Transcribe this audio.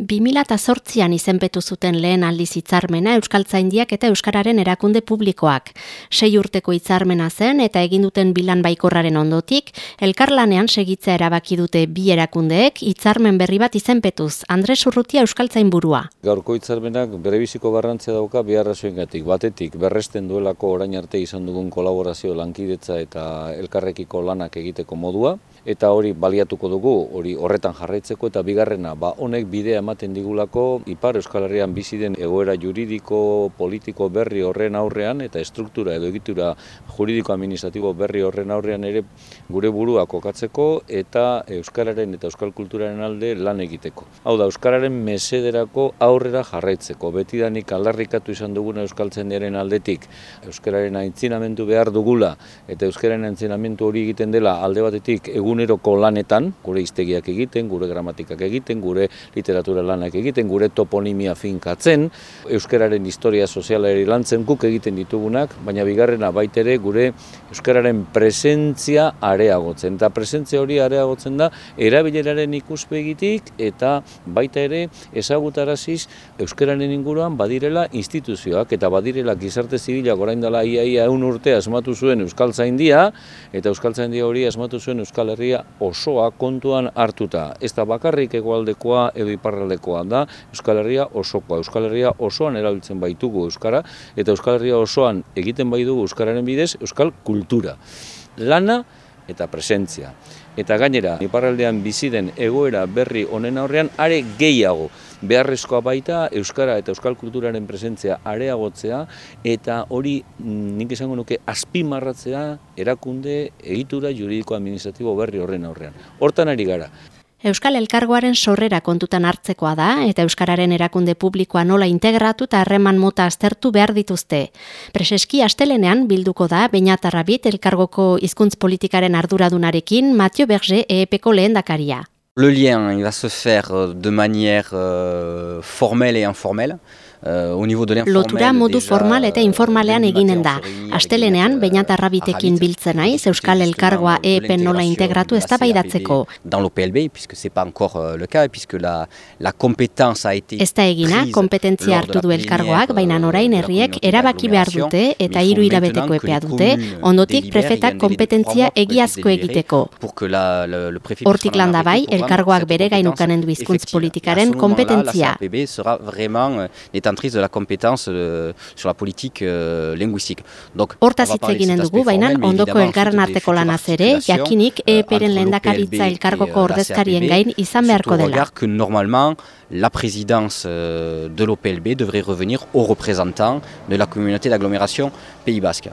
2008an izenpetu zuten lehen aldiz hitzarmena Euskaltzaindiak eta Euskararen erakunde publikoak. Sei urteko hitzarmena zen eta egin duten bilan baikorraren ondotik, elkarlanean segitzea erabaki dute bi erakundeek hitzarmen berri bat izenpetuz. Andres Urrutia Euskaltzain burua. Gaurko hitzarmenak bere biziko garrantzia dauka biharrazoen gatik. Batetik, berresten duelako orain arte izan dugun kolaborazio lankidetza eta elkarrekiko lanak egiteko modua eta hori baliatuko dugu, hori horretan jarraitzeko eta bigarrena, ba honek bidea ematen digulako Ipar Euskal Herrian bizi den egoera juridiko, politiko berri horren aurrean eta estruktura edo egitura juridiko administratibo berri horren aurrean ere gure burua kokatzeko eta euskararen eta euskal kulturaren alde lan egiteko. Hau da euskararen mesederako aurrera jarraitzeko. Betidanik aldarrikatu izan duguna euskaltzendiaren aldetik euskararen aintzinamendu behar dugula eta euskararen aintzinamendu hori egiten dela alde batetik eguneroko lanetan, gure iztegiak egiten, gure gramatikak egiten, gure literatura lanak egiten, gure toponimia finkatzen, euskararen historia sozialari lantzen guk egiten ditugunak, baina bigarrena baitere gure euskararen presentzia areagotzen. Eta presentzia hori areagotzen da erabileraren ikuspegitik eta baita ere ezagutaraziz euskararen inguruan badirela instituzioak eta badirela gizarte zibilak orain dela iaia eun urte asmatu zuen Euskal Zaindia eta Euskal Zaindia hori asmatu zuen Euskal Herria osoa kontuan hartuta. Ez da bakarrik egoaldekoa edo iparraldekoa da Euskal Herria osokoa. Euskal Herria osoan erabiltzen baitugu Euskara eta Euskal Herria osoan egiten bai dugu Euskararen bidez Euskal kultura. Lana eta presentzia. Eta gainera, iparraldean bizi den egoera berri honen aurrean are gehiago beharrezkoa baita euskara eta euskal kulturaren presentzia areagotzea eta hori mm, nik esango nuke azpimarratzea erakunde egitura juridiko administratibo berri horren aurrean. Hortan ari gara. Euskal Elkargoaren sorrera kontutan hartzekoa da eta Euskararen erakunde publikoa nola integratu eta harreman mota aztertu behar dituzte. Preseski astelenean bilduko da Beñatarrabit Elkargoko hizkuntz politikaren arduradunarekin Mathieu Berger EEPko lehendakaria. Le lien il va se faire de manière euh, formelle et informelle. Uh, Lotura modu formal eta informalean eginen da. Astelenean, bainat arrabitekin biltzen naiz, Euskal Elkargoa EEPen nola integratu ez da baidatzeko. Ez da egina, kompetentzia hartu du Elkargoak, baina orain herriek erabaki behar dute eta hiru irabeteko epea dute, ondotik prefetak kompetentzia egiazko egiteko. Hortik landa bai, Elkargoak bere gainukanen du hizkuntz politikaren kompetentzia détentrice de la compétence euh, sur la politique euh, linguistique. Donc Hortaz hitz eginen dugu, baina ondoko elkarren arteko lanaz ere, jakinik EPren lehendakaritza elkargoko ordezkarien gain izan beharko dela. que normalement la présidence de l'OPLB devrait revenir aux représentants de la communauté d'agglomération Pays Basque.